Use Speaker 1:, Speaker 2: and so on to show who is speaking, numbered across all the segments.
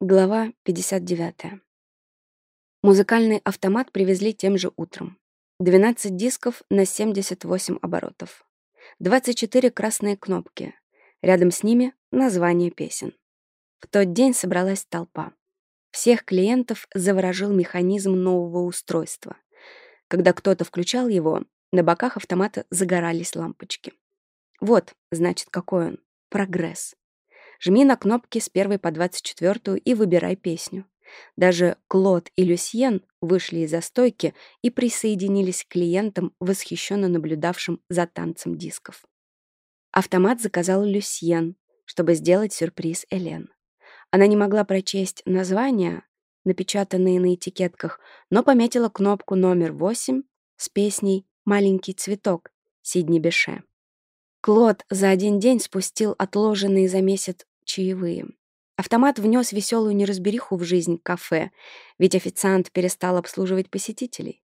Speaker 1: Глава 59. Музыкальный автомат привезли тем же утром. 12 дисков на 78 оборотов. 24 красные кнопки. Рядом с ними название песен. В тот день собралась толпа. Всех клиентов заворожил механизм нового устройства. Когда кто-то включал его, на боках автомата загорались лампочки. Вот, значит, какой он. Прогресс. Жми на кнопки с первой по 24 и выбирай песню. Даже Клод и Люсьен вышли из застойки и присоединились к клиентам, восхищенно наблюдавшим за танцем дисков. Автомат заказал Люсьен, чтобы сделать сюрприз Элен. Она не могла прочесть названия, напечатанные на этикетках, но пометила кнопку номер 8 с песней «Маленький цветок» Сидни Беше. Клод за один день спустил отложенные за месяц чаевые. Автомат внес веселую неразбериху в жизнь кафе, ведь официант перестал обслуживать посетителей.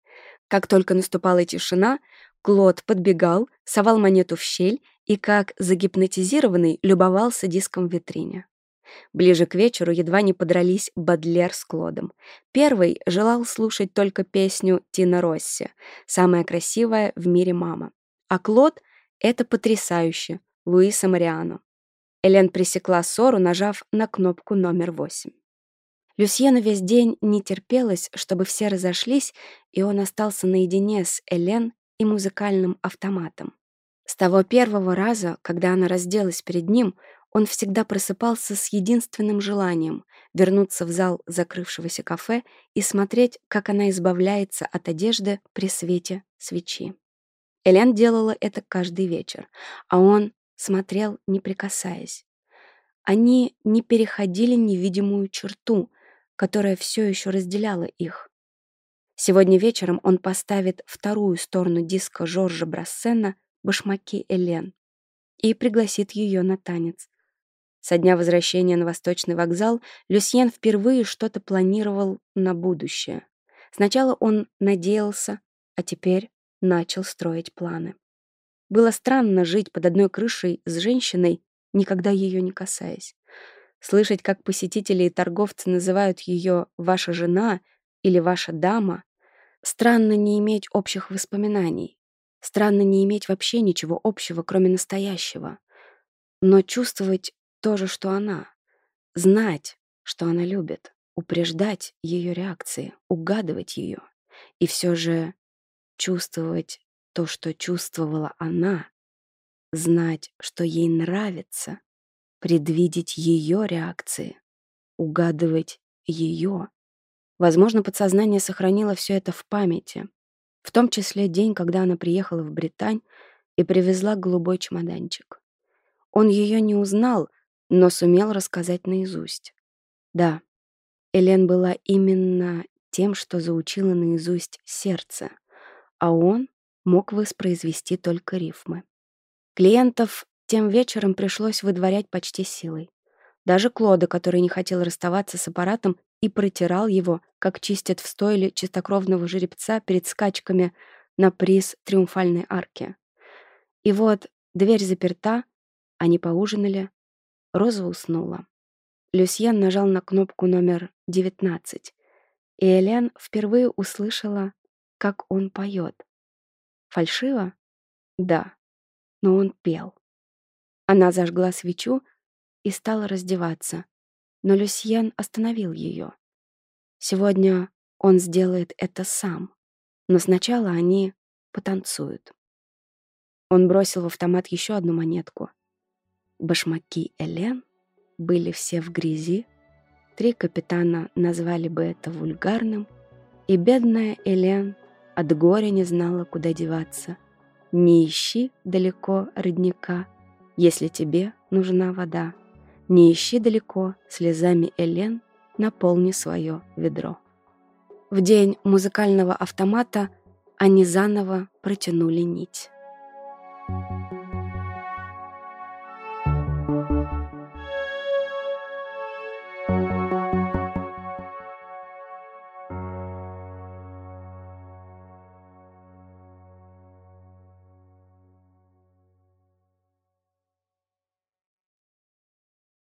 Speaker 1: Как только наступала тишина, Клод подбегал, совал монету в щель и, как загипнотизированный, любовался диском в витрине. Ближе к вечеру едва не подрались Бадлер с Клодом. Первый желал слушать только песню Тина Росси «Самая красивая в мире мама». А Клод — это потрясающе, Луиса Мариано. Элен пресекла ссору, нажав на кнопку номер восемь. Люсьену весь день не терпелось, чтобы все разошлись, и он остался наедине с Элен и музыкальным автоматом. С того первого раза, когда она разделась перед ним, он всегда просыпался с единственным желанием — вернуться в зал закрывшегося кафе и смотреть, как она избавляется от одежды при свете свечи. Элен делала это каждый вечер, а он смотрел, не прикасаясь. Они не переходили невидимую черту, которая все еще разделяла их. Сегодня вечером он поставит вторую сторону диска Жоржа Брассена «Башмаки Элен» и пригласит ее на танец. Со дня возвращения на Восточный вокзал Люсьен впервые что-то планировал на будущее. Сначала он надеялся, а теперь начал строить планы. Было странно жить под одной крышей с женщиной, никогда ее не касаясь. Слышать, как посетители и торговцы называют ее «ваша жена» или «ваша дама». Странно не иметь общих воспоминаний. Странно не иметь вообще ничего общего, кроме настоящего. Но чувствовать то же, что она. Знать, что она любит. Упреждать ее реакции, угадывать ее. И все же чувствовать то, что чувствовала она, знать, что ей нравится, предвидеть ее реакции, угадывать ее. Возможно, подсознание сохранило все это в памяти, в том числе день, когда она приехала в Британь и привезла голубой чемоданчик. Он ее не узнал, но сумел рассказать наизусть. Да, Элен была именно тем, что заучила наизусть сердце, а он мог воспроизвести только рифмы. Клиентов тем вечером пришлось выдворять почти силой. Даже Клода, который не хотел расставаться с аппаратом и протирал его, как чистят в стойле чистокровного жеребца перед скачками на приз триумфальной арки. И вот дверь заперта, они поужинали, Роза уснула. Люсьен нажал на кнопку номер 19, и Элен впервые услышала, как он поет. Фальшиво? Да. Но он пел. Она зажгла свечу и стала раздеваться, но Люсьен остановил ее. Сегодня он сделает это сам, но сначала они потанцуют. Он бросил в автомат еще одну монетку. Башмаки Элен были все в грязи, три капитана назвали бы это вульгарным, и бедная Элен от горя не знала, куда деваться. Не ищи далеко родника, если тебе нужна вода. Не ищи далеко, слезами Элен наполни свое ведро. В день музыкального автомата они заново протянули нить.